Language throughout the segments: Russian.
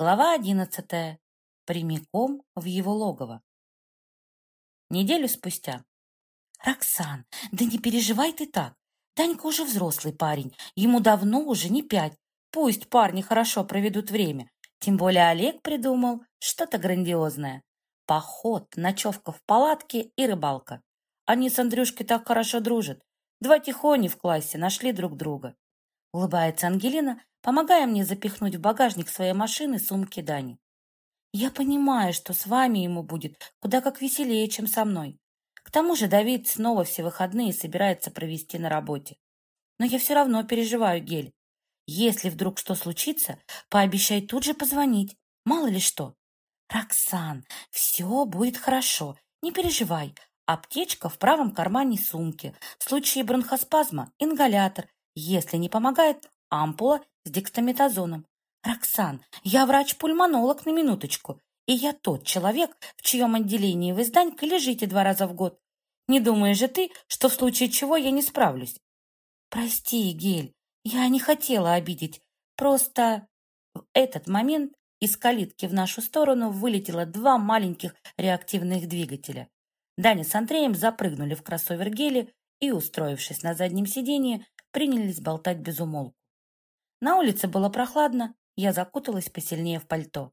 Глава одиннадцатая. Прямиком в его логово. Неделю спустя. «Роксан, да не переживай ты так. Танька уже взрослый парень, ему давно уже не пять. Пусть парни хорошо проведут время. Тем более Олег придумал что-то грандиозное. Поход, ночевка в палатке и рыбалка. Они с Андрюшкой так хорошо дружат. Два тихони в классе нашли друг друга. Улыбается Ангелина, помогая мне запихнуть в багажник своей машины сумки Дани. Я понимаю, что с вами ему будет куда как веселее, чем со мной. К тому же Давид снова все выходные собирается провести на работе. Но я все равно переживаю, Гель. Если вдруг что случится, пообещай тут же позвонить. Мало ли что. Роксан, все будет хорошо. Не переживай. Аптечка в правом кармане сумки. В случае бронхоспазма – ингалятор. Если не помогает, ампула с дексаметазоном. Роксан, я врач-пульмонолог на минуточку, и я тот человек, в чьем отделении вы с Данькой лежите два раза в год. Не думаешь же ты, что в случае чего я не справлюсь? Прости, Гель, я не хотела обидеть. Просто в этот момент из калитки в нашу сторону вылетело два маленьких реактивных двигателя. Даня с Андреем запрыгнули в кроссовер Гели и, устроившись на заднем сиденье, принялись болтать без умолку. На улице было прохладно, я закуталась посильнее в пальто.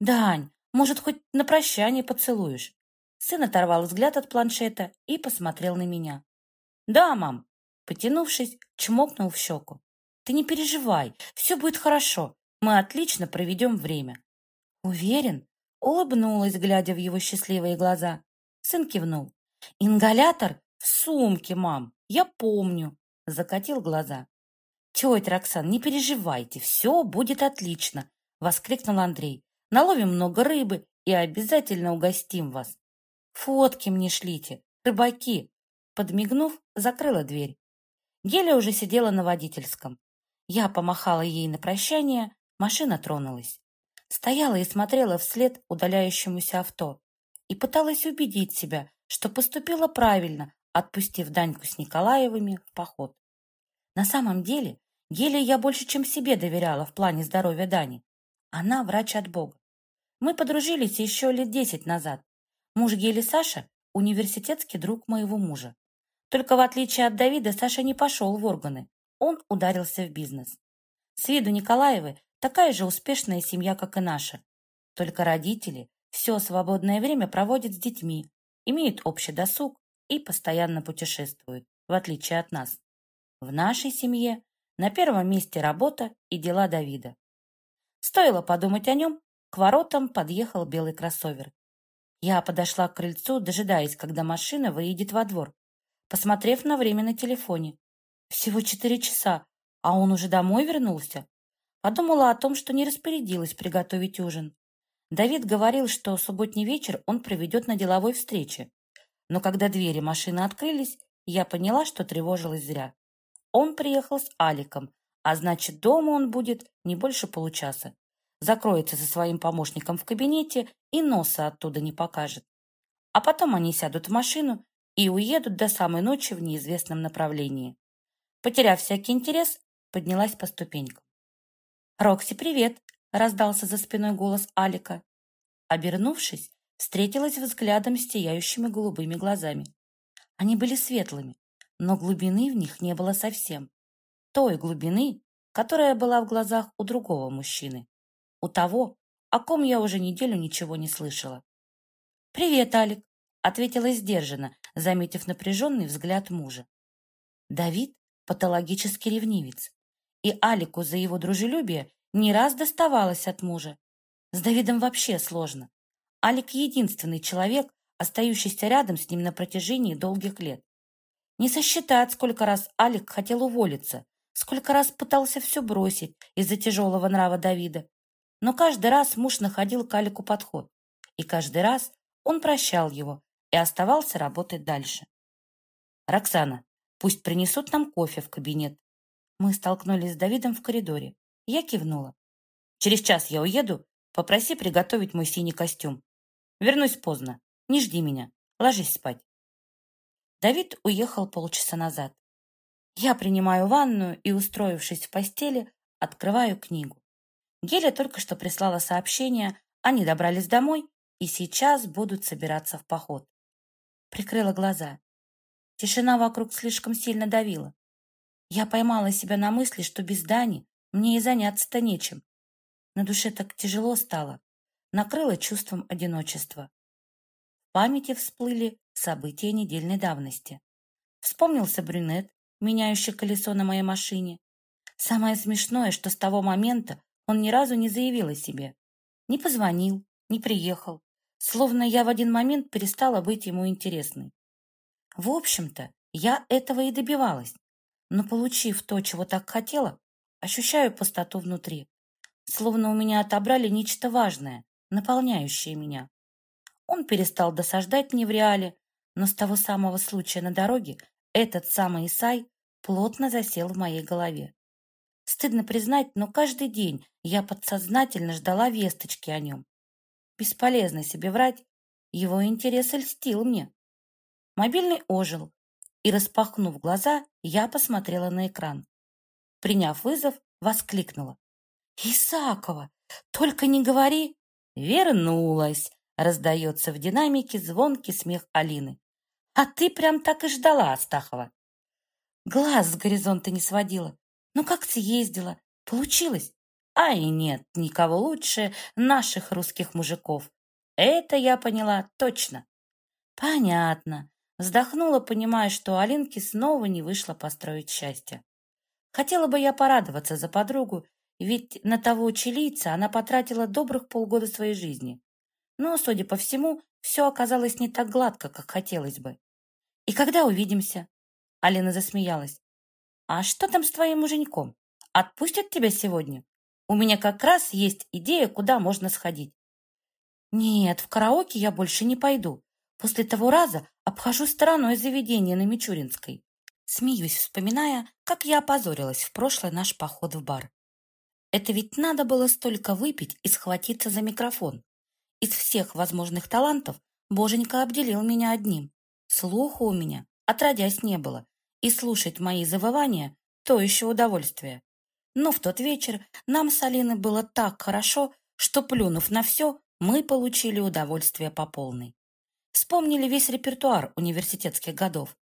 «Дань, может, хоть на прощание поцелуешь?» Сын оторвал взгляд от планшета и посмотрел на меня. «Да, мам!» Потянувшись, чмокнул в щеку. «Ты не переживай, все будет хорошо. Мы отлично проведем время». «Уверен?» Улыбнулась, глядя в его счастливые глаза. Сын кивнул. «Ингалятор в сумке, мам, я помню», закатил глаза. «Тетя Роксан, не переживайте, все будет отлично!» — воскликнул Андрей. «Наловим много рыбы и обязательно угостим вас!» «Фотки мне шлите, рыбаки!» Подмигнув, закрыла дверь. Геля уже сидела на водительском. Я помахала ей на прощание, машина тронулась. Стояла и смотрела вслед удаляющемуся авто и пыталась убедить себя, что поступила правильно, отпустив Даньку с Николаевыми в поход. На самом деле Геле я больше, чем себе доверяла в плане здоровья Дани. Она врач от Бога. Мы подружились еще лет десять назад. Муж Гели Саша – университетский друг моего мужа. Только в отличие от Давида, Саша не пошел в органы. Он ударился в бизнес. С виду Николаевы такая же успешная семья, как и наша. Только родители все свободное время проводят с детьми, имеют общий досуг и постоянно путешествуют, в отличие от нас. В нашей семье на первом месте работа и дела Давида. Стоило подумать о нем, к воротам подъехал белый кроссовер. Я подошла к крыльцу, дожидаясь, когда машина выедет во двор, посмотрев на время на телефоне. Всего четыре часа, а он уже домой вернулся. Подумала о том, что не распорядилась приготовить ужин. Давид говорил, что субботний вечер он проведет на деловой встрече. Но когда двери машины открылись, я поняла, что тревожилась зря. Он приехал с Аликом, а значит, дома он будет не больше получаса. Закроется со своим помощником в кабинете и носа оттуда не покажет. А потом они сядут в машину и уедут до самой ночи в неизвестном направлении. Потеряв всякий интерес, поднялась по ступенькам. «Рокси, привет!» — раздался за спиной голос Алика. Обернувшись, встретилась взглядом с сияющими голубыми глазами. Они были светлыми, но глубины в них не было совсем. Той глубины, которая была в глазах у другого мужчины. У того, о ком я уже неделю ничего не слышала. «Привет, Алик», — ответила сдержанно, заметив напряженный взгляд мужа. Давид — патологический ревнивец, и Алику за его дружелюбие не раз доставалось от мужа. С Давидом вообще сложно. Алик — единственный человек, остающийся рядом с ним на протяжении долгих лет. Не сосчитать, сколько раз Алик хотел уволиться, сколько раз пытался все бросить из-за тяжелого нрава Давида. Но каждый раз муж находил к Алику подход. И каждый раз он прощал его и оставался работать дальше. «Роксана, пусть принесут нам кофе в кабинет». Мы столкнулись с Давидом в коридоре. Я кивнула. «Через час я уеду. Попроси приготовить мой синий костюм. Вернусь поздно. Не жди меня. Ложись спать». Давид уехал полчаса назад. Я принимаю ванную и, устроившись в постели, открываю книгу. Геля только что прислала сообщение, они добрались домой и сейчас будут собираться в поход. Прикрыла глаза. Тишина вокруг слишком сильно давила. Я поймала себя на мысли, что без Дани мне и заняться-то нечем. На душе так тяжело стало. Накрыло чувством одиночества. Памяти всплыли события недельной давности. Вспомнился брюнет, меняющий колесо на моей машине. Самое смешное, что с того момента он ни разу не заявил о себе. Не позвонил, не приехал. Словно я в один момент перестала быть ему интересной. В общем-то, я этого и добивалась. Но получив то, чего так хотела, ощущаю пустоту внутри. Словно у меня отобрали нечто важное, наполняющее меня. Он перестал досаждать мне в реале, но с того самого случая на дороге этот самый Исай плотно засел в моей голове. Стыдно признать, но каждый день я подсознательно ждала весточки о нем. Бесполезно себе врать, его интерес льстил мне. Мобильный ожил, и, распахнув глаза, я посмотрела на экран. Приняв вызов, воскликнула. «Исакова, только не говори!» «Вернулась!» — раздается в динамике звонкий смех Алины. «А ты прям так и ждала, Астахова!» Глаз с горизонта не сводила. «Ну как ты ездила? Получилось?» «Ай, нет, никого лучше наших русских мужиков!» «Это я поняла точно!» «Понятно!» Вздохнула, понимая, что Алинке снова не вышло построить счастье. Хотела бы я порадоваться за подругу, ведь на того чилийца она потратила добрых полгода своей жизни. Но, судя по всему, все оказалось не так гладко, как хотелось бы. «И когда увидимся?» Алина засмеялась. «А что там с твоим муженьком? Отпустят тебя сегодня? У меня как раз есть идея, куда можно сходить». «Нет, в караоке я больше не пойду. После того раза обхожу стороной заведение на Мичуринской. Смеюсь, вспоминая, как я опозорилась в прошлый наш поход в бар. Это ведь надо было столько выпить и схватиться за микрофон. Из всех возможных талантов Боженька обделил меня одним. Слуха у меня отродясь не было, и слушать мои завывания – то еще удовольствие. Но в тот вечер нам с Алиной было так хорошо, что, плюнув на все, мы получили удовольствие по полной. Вспомнили весь репертуар университетских годов.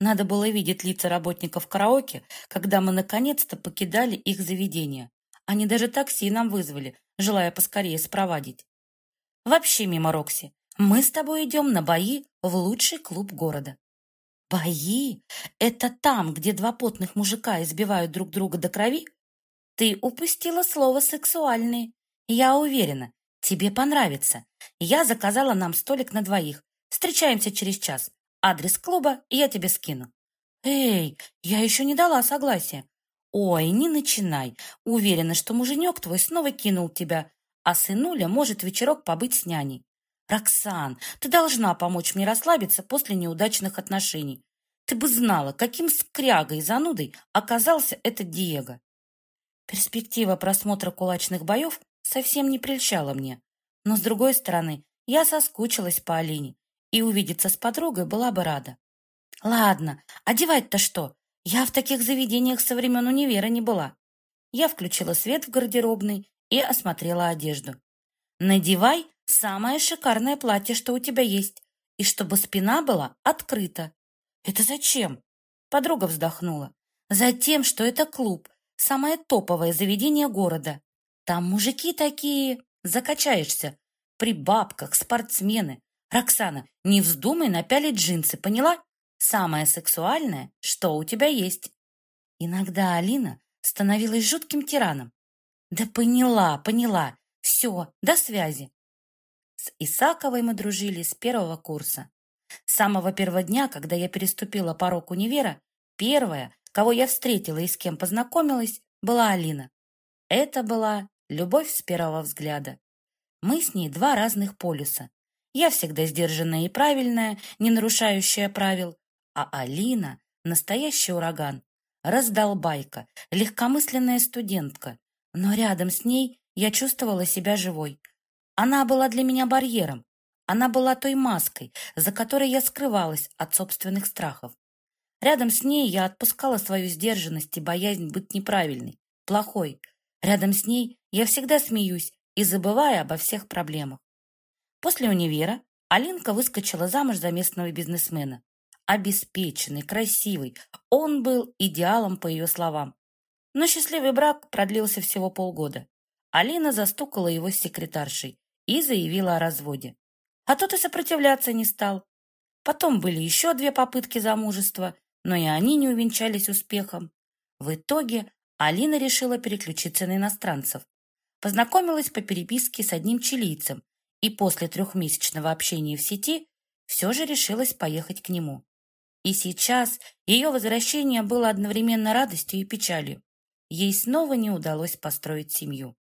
Надо было видеть лица работников караоке, когда мы наконец-то покидали их заведение. Они даже такси нам вызвали, желая поскорее спровадить. Вообще мимо Рокси. Мы с тобой идем на бои в лучший клуб города. Бои? Это там, где два потных мужика избивают друг друга до крови? Ты упустила слово «сексуальные». Я уверена, тебе понравится. Я заказала нам столик на двоих. Встречаемся через час. Адрес клуба я тебе скину. Эй, я еще не дала согласия. Ой, не начинай. Уверена, что муженек твой снова кинул тебя, а сынуля может вечерок побыть с няней. Роксан, ты должна помочь мне расслабиться после неудачных отношений. Ты бы знала, каким скрягой и занудой оказался этот Диего. Перспектива просмотра кулачных боев совсем не прельщала мне. Но, с другой стороны, я соскучилась по Алине и увидеться с подругой была бы рада. Ладно, одевать-то что? Я в таких заведениях со времен универа не была. Я включила свет в гардеробной и осмотрела одежду. Надевай самое шикарное платье, что у тебя есть, и чтобы спина была открыта. Это зачем? Подруга вздохнула. Затем, что это клуб, самое топовое заведение города. Там мужики такие, закачаешься. При бабках, спортсмены, Роксана, не вздумай напялить джинсы, поняла? Самое сексуальное, что у тебя есть. Иногда Алина становилась жутким тираном. Да поняла, поняла. Все, до связи. С Исаковой мы дружили с первого курса. С самого первого дня, когда я переступила порог универа, первая, кого я встретила и с кем познакомилась, была Алина. Это была любовь с первого взгляда. Мы с ней два разных полюса, я всегда сдержанная и правильная, не нарушающая правил. А Алина — настоящий ураган. Раздолбайка, легкомысленная студентка. Но рядом с ней я чувствовала себя живой. Она была для меня барьером. Она была той маской, за которой я скрывалась от собственных страхов. Рядом с ней я отпускала свою сдержанность и боязнь быть неправильной, плохой. Рядом с ней я всегда смеюсь и забываю обо всех проблемах. После универа Алинка выскочила замуж за местного бизнесмена. Обеспеченный, красивый, он был идеалом, по ее словам. Но счастливый брак продлился всего полгода. Алина застукала его с секретаршей и заявила о разводе. А тот и сопротивляться не стал. Потом были еще две попытки замужества, но и они не увенчались успехом. В итоге Алина решила переключиться на иностранцев. Познакомилась по переписке с одним чилийцем и после трехмесячного общения в сети все же решилась поехать к нему. И сейчас ее возвращение было одновременно радостью и печалью. Ей снова не удалось построить семью.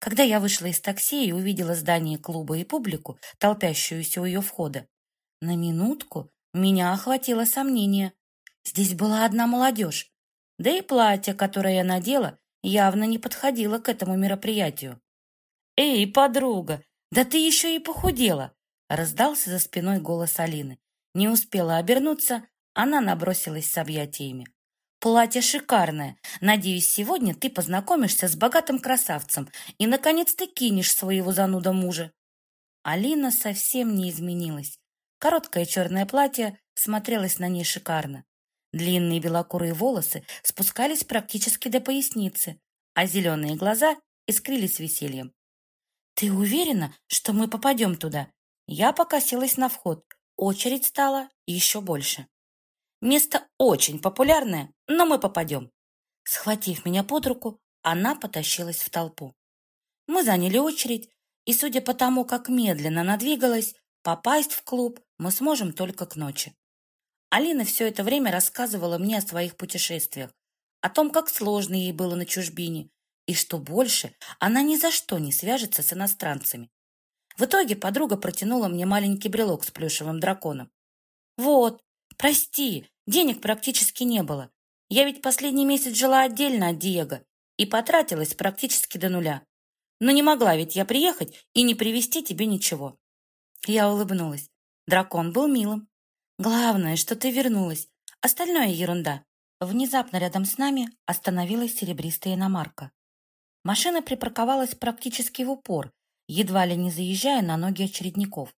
Когда я вышла из такси и увидела здание клуба и публику, толпящуюся у ее входа, на минутку меня охватило сомнение. Здесь была одна молодежь, да и платье, которое я надела, явно не подходило к этому мероприятию. «Эй, подруга, да ты еще и похудела!» раздался за спиной голос Алины. Не успела обернуться, она набросилась с объятиями. Платье шикарное. Надеюсь, сегодня ты познакомишься с богатым красавцем и, наконец-то, кинешь своего зануда мужа. Алина совсем не изменилась. Короткое черное платье смотрелось на ней шикарно. Длинные белокурые волосы спускались практически до поясницы, а зеленые глаза искрились весельем. «Ты уверена, что мы попадем туда?» Я покосилась на вход. Очередь стала еще больше. Место очень популярное, но мы попадем. Схватив меня под руку, она потащилась в толпу. Мы заняли очередь, и, судя по тому, как медленно она двигалась, попасть в клуб мы сможем только к ночи. Алина все это время рассказывала мне о своих путешествиях, о том, как сложно ей было на чужбине, и что больше она ни за что не свяжется с иностранцами. В итоге подруга протянула мне маленький брелок с плюшевым драконом. «Вот, прости, Денег практически не было. Я ведь последний месяц жила отдельно от Диего и потратилась практически до нуля. Но не могла ведь я приехать и не привезти тебе ничего. Я улыбнулась. Дракон был милым. Главное, что ты вернулась. Остальное ерунда. Внезапно рядом с нами остановилась серебристая иномарка. Машина припарковалась практически в упор, едва ли не заезжая на ноги очередников.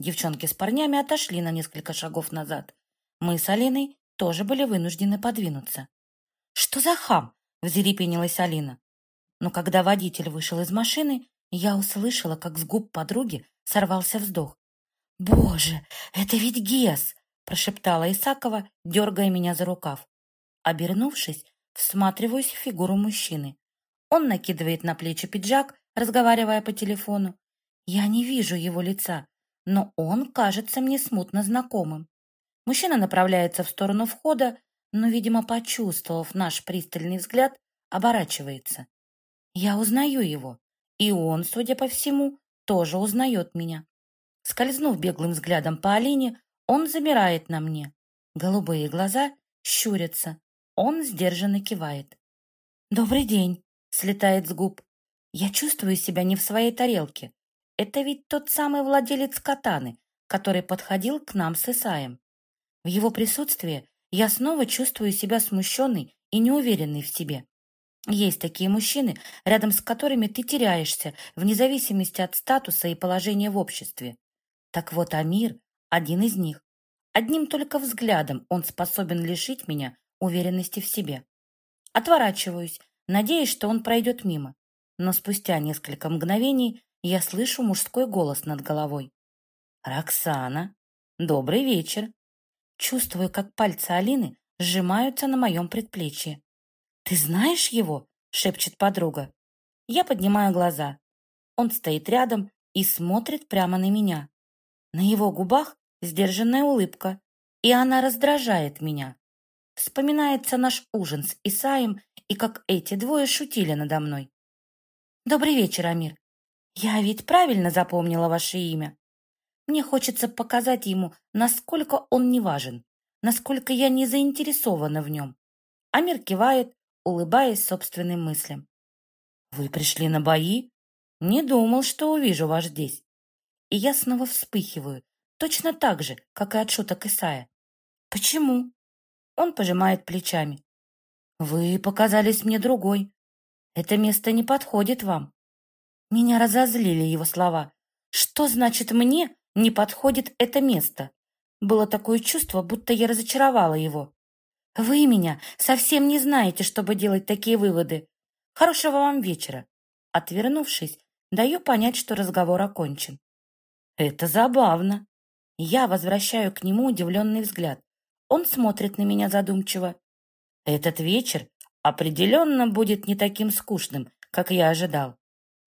Девчонки с парнями отошли на несколько шагов назад, мы с Алиной тоже были вынуждены подвинуться. «Что за хам?» — взерепенилась Алина. Но когда водитель вышел из машины, я услышала, как с губ подруги сорвался вздох. «Боже, это ведь Гес!» — прошептала Исакова, дергая меня за рукав. Обернувшись, всматриваюсь в фигуру мужчины. Он накидывает на плечи пиджак, разговаривая по телефону. Я не вижу его лица, но он кажется мне смутно знакомым. Мужчина направляется в сторону входа, но, видимо, почувствовав наш пристальный взгляд, оборачивается. Я узнаю его, и он, судя по всему, тоже узнает меня. Скользнув беглым взглядом по Алине, он замирает на мне. Голубые глаза щурятся. Он сдержанно кивает. «Добрый день!» — слетает с губ. Я чувствую себя не в своей тарелке. Это ведь тот самый владелец катаны, который подходил к нам с Исаем. В его присутствии я снова чувствую себя смущенной и неуверенной в себе. Есть такие мужчины, рядом с которыми ты теряешься, вне зависимости от статуса и положения в обществе. Так вот, Амир – один из них. Одним только взглядом он способен лишить меня уверенности в себе. Отворачиваюсь, надеясь, что он пройдет мимо. Но спустя несколько мгновений я слышу мужской голос над головой. «Роксана, добрый вечер!» Чувствую, как пальцы Алины сжимаются на моем предплечье. «Ты знаешь его?» — шепчет подруга. Я поднимаю глаза. Он стоит рядом и смотрит прямо на меня. На его губах сдержанная улыбка, и она раздражает меня. Вспоминается наш ужин с Исаем и как эти двое шутили надо мной. «Добрый вечер, Амир. Я ведь правильно запомнила ваше имя?» Мне хочется показать ему, насколько он не важен, насколько я не заинтересована в нем. Амир кивает, улыбаясь собственным мыслям. «Вы пришли на бои? Не думал, что увижу вас здесь». И я снова вспыхиваю, точно так же, как и от шуток Исая. «Почему?» Он пожимает плечами. «Вы показались мне другой. Это место не подходит вам. Меня разозлили его слова. Что значит мне не подходит это место? Было такое чувство, будто я разочаровала его. Вы меня совсем не знаете, чтобы делать такие выводы. Хорошего вам вечера. Отвернувшись, даю понять, что разговор окончен. Это забавно. Я возвращаю к нему удивленный взгляд. Он смотрит на меня задумчиво. Этот вечер определенно будет не таким скучным, как я ожидал.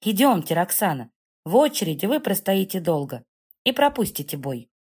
Идемте, Роксана. В очереди вы простоите долго и пропустите бой.